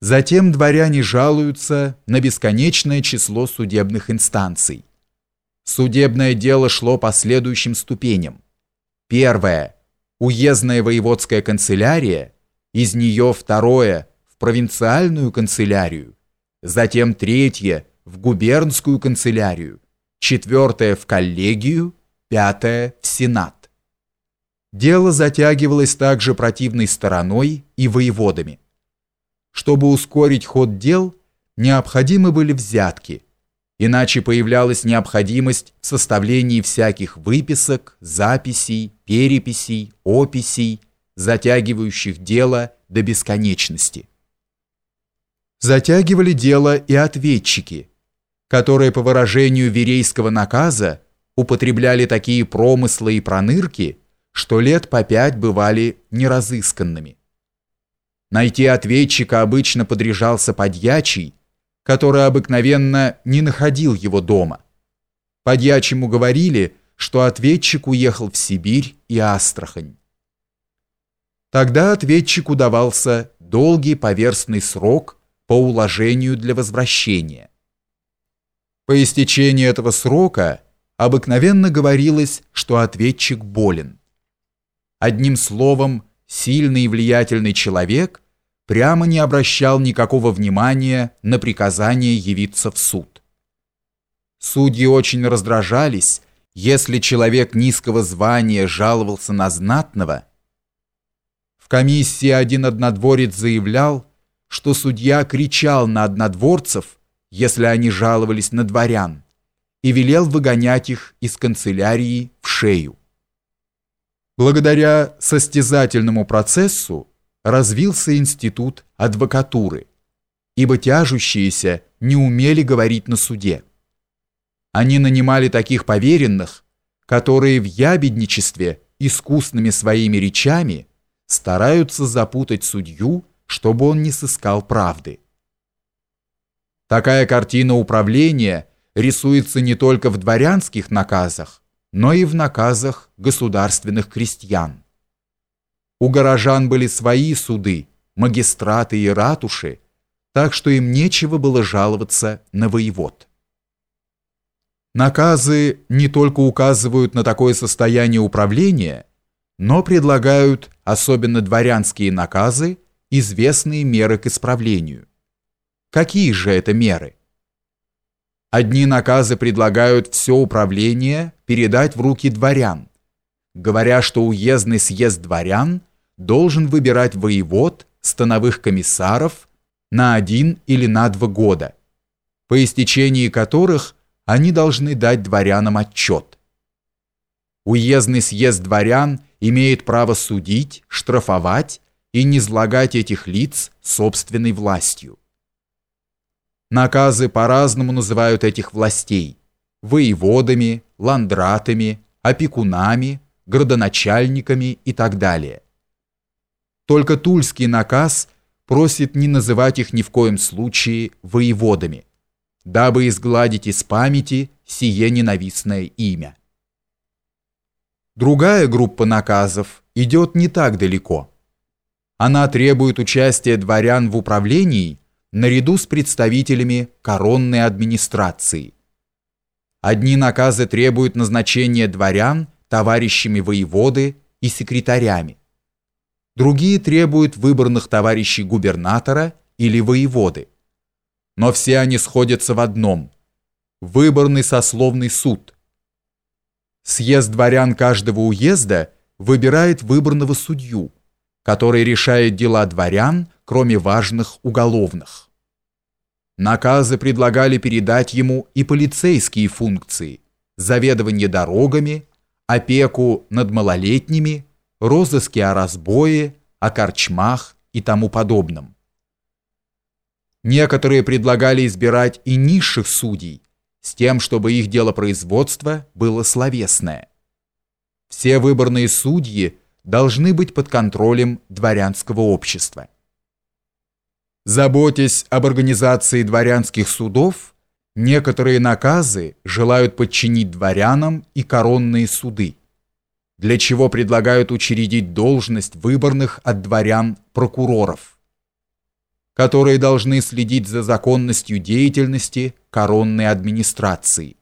Затем дворяне жалуются на бесконечное число судебных инстанций. Судебное дело шло по следующим ступеням. Первое – уездная воеводская канцелярия, из нее второе – в провинциальную канцелярию, затем третье – в губернскую канцелярию, четвертое – в коллегию, пятое – в сенат. Дело затягивалось также противной стороной и воеводами. Чтобы ускорить ход дел, необходимы были взятки, иначе появлялась необходимость в составлении всяких выписок, записей, переписей, описей, затягивающих дело до бесконечности. Затягивали дело и ответчики, которые по выражению верейского наказа употребляли такие промыслы и пронырки, что лет по пять бывали неразысканными. Найти ответчика обычно подряжался подьячий, который обыкновенно не находил его дома. Подьячему говорили, что ответчик уехал в Сибирь и Астрахань. Тогда ответчику давался долгий поверстный срок по уложению для возвращения. По истечении этого срока обыкновенно говорилось, что ответчик болен. Одним словом, сильный и влиятельный человек прямо не обращал никакого внимания на приказание явиться в суд. Судьи очень раздражались, если человек низкого звания жаловался на знатного. В комиссии один однодворец заявлял, что судья кричал на однодворцев, если они жаловались на дворян, и велел выгонять их из канцелярии в шею. Благодаря состязательному процессу развился институт адвокатуры, ибо тяжущиеся не умели говорить на суде. Они нанимали таких поверенных, которые в ябедничестве искусными своими речами стараются запутать судью, чтобы он не сыскал правды. Такая картина управления рисуется не только в дворянских наказах, но и в наказах государственных крестьян. У горожан были свои суды, магистраты и ратуши, так что им нечего было жаловаться на воевод. Наказы не только указывают на такое состояние управления, но предлагают, особенно дворянские наказы, известные меры к исправлению. Какие же это меры? Одни наказы предлагают все управление передать в руки дворян, говоря, что уездный съезд дворян должен выбирать воевод, становых комиссаров на один или на два года, по истечении которых они должны дать дворянам отчет. Уездный съезд дворян имеет право судить, штрафовать и низлагать этих лиц собственной властью. Наказы по-разному называют этих властей – воеводами, ландратами, опекунами, градоначальниками и так далее. Только Тульский наказ просит не называть их ни в коем случае воеводами, дабы изгладить из памяти сие ненавистное имя. Другая группа наказов идет не так далеко. Она требует участия дворян в управлении – наряду с представителями коронной администрации. Одни наказы требуют назначения дворян товарищами воеводы и секретарями. Другие требуют выборных товарищей губернатора или воеводы. Но все они сходятся в одном – выборный сословный суд. Съезд дворян каждого уезда выбирает выборного судью, который решает дела дворян, кроме важных уголовных. Наказы предлагали передать ему и полицейские функции, заведование дорогами, опеку над малолетними, розыски о разбое, о корчмах и тому подобном. Некоторые предлагали избирать и низших судей, с тем, чтобы их делопроизводство было словесное. Все выборные судьи должны быть под контролем дворянского общества. Заботясь об организации дворянских судов, некоторые наказы желают подчинить дворянам и коронные суды, для чего предлагают учредить должность выборных от дворян прокуроров. которые должны следить за законностью деятельности коронной администрации.